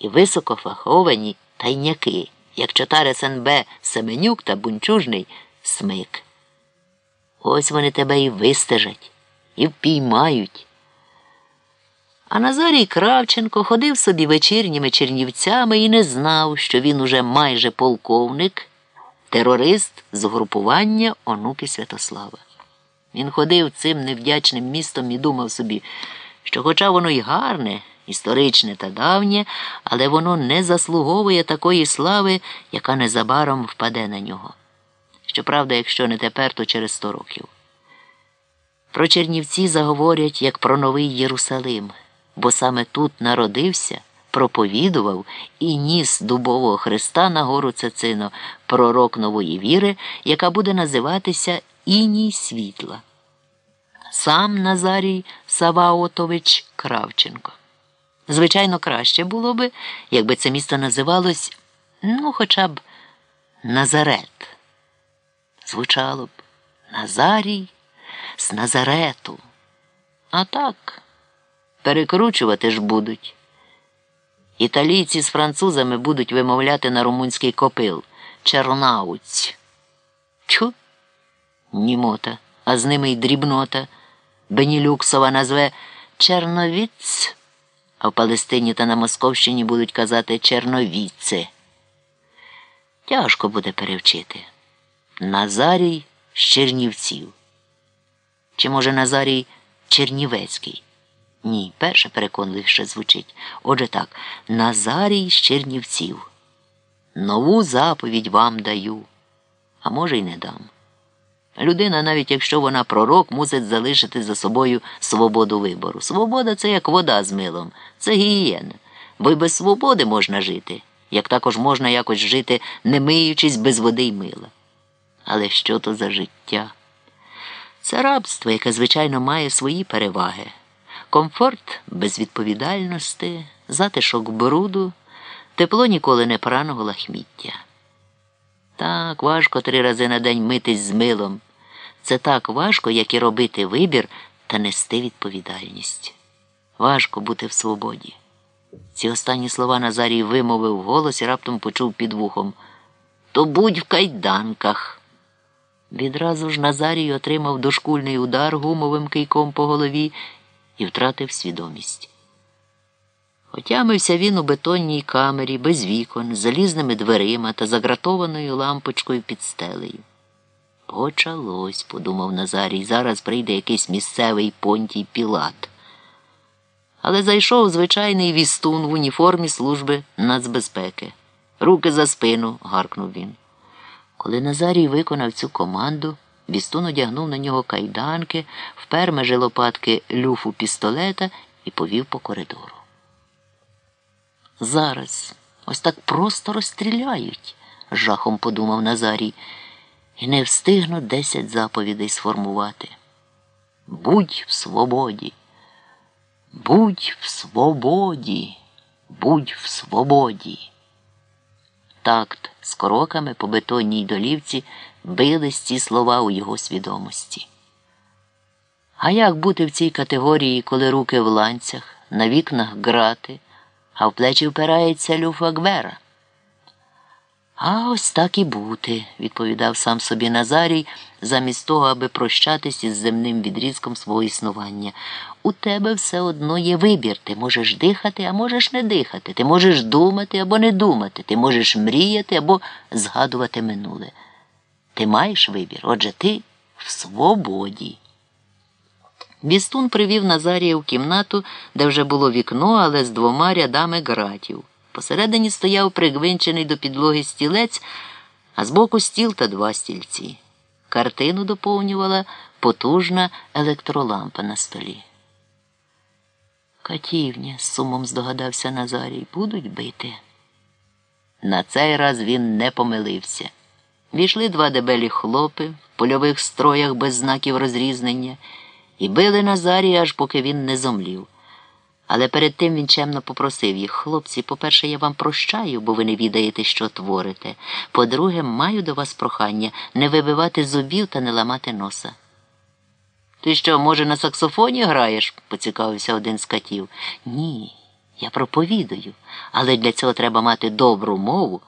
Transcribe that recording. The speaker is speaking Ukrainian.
і високофаховані тайняки, як чотари СНБ Семенюк та бунчужний смик. Ось вони тебе і вистежать, і впіймають. А Назарій Кравченко ходив собі вечірніми чернівцями і не знав, що він уже майже полковник, терорист з групування онуки Святослава. Він ходив цим невдячним містом і думав собі, що, хоча воно й гарне, історичне та давнє, але воно не заслуговує такої слави, яка незабаром впаде на нього. Щоправда, якщо не тепер, то через сто років. Про Чернівці заговорять як про новий Єрусалим, бо саме тут народився, проповідував і ніс дубового Христа на гору Цецино, пророк нової віри, яка буде називатися Іній світла. Сам Назарій Саваотович Кравченко. Звичайно, краще було би, якби це місто називалось, ну, хоча б Назарет. Звучало б Назарій з Назарету. А так, перекручувати ж будуть. Італійці з французами будуть вимовляти на румунський копил Чернауць. Тьху, німота, а з ними й дрібнота. Бенілюксова назве Черновіць, а в Палестині та на Московщині будуть казати Черновіце. Тяжко буде перевчити. Назарій з Чернівців. Чи, може, Назарій Чернівецький? Ні, перше переконливіше звучить. Отже так, Назарій з Чернівців. Нову заповідь вам даю, а може, й не дам. Людина, навіть якщо вона пророк, мусить залишити за собою свободу вибору. Свобода це як вода з милом, це гігієна. Бо й без свободи можна жити, як також можна якось жити, не миючись без води й мила. Але що то за життя? Це рабство, яке, звичайно, має свої переваги. Комфорт безвідповідальності, затишок бруду, тепло ніколи не праного лахміття. Так, важко три рази на день митись з милом. Це так важко, як і робити вибір та нести відповідальність. Важко бути в свободі. Ці останні слова Назарій вимовив голос і раптом почув під вухом То будь в кайданках. Відразу ж Назарій отримав дошкульний удар гумовим кийком по голові і втратив свідомість. Отямився він у бетонній камері без вікон, з залізними дверима та загратованою лампочкою під стелею. Почалось, подумав Назарій, зараз прийде якийсь місцевий понтій пілат. Але зайшов звичайний вістун в уніформі служби нацбезпеки. Руки за спину, гаркнув він. Коли Назарій виконав цю команду, вістун одягнув на нього кайданки, впер межи лопатки люфу пістолета і повів по коридору. Зараз ось так просто розстріляють, жахом подумав Назарій, і не встигну десять заповідей сформувати. Будь в свободі, будь в свободі, будь в свободі. Такт з кроками по бетонній долівці бились ці слова у його свідомості. А як бути в цій категорії, коли руки в ланцях, на вікнах грати? а в плечі впирається люфа Гвера. А ось так і бути, відповідав сам собі Назарій, замість того, аби прощатись із земним відрізком свого існування. У тебе все одно є вибір. Ти можеш дихати, а можеш не дихати. Ти можеш думати або не думати. Ти можеш мріяти або згадувати минуле. Ти маєш вибір, отже ти в свободі. Вістун привів Назарія в кімнату, де вже було вікно, але з двома рядами гратів. Посередині стояв пригвинчений до підлоги стілець, а збоку стіл та два стільці. Картину доповнювала потужна електролампа на столі. Катівня, сумом здогадався Назарій, будуть бити. На цей раз він не помилився. Війшли два дебелі хлопи в польових строях без знаків розрізнення і били Назарія, аж поки він не зомлів. Але перед тим він чемно попросив їх, хлопці, по-перше, я вам прощаю, бо ви не відаєте, що творите. По-друге, маю до вас прохання не вибивати зубів та не ламати носа. Ти що, може, на саксофоні граєш? поцікавився один з катів. Ні, Я проповідую, але для цього треба мати добру мову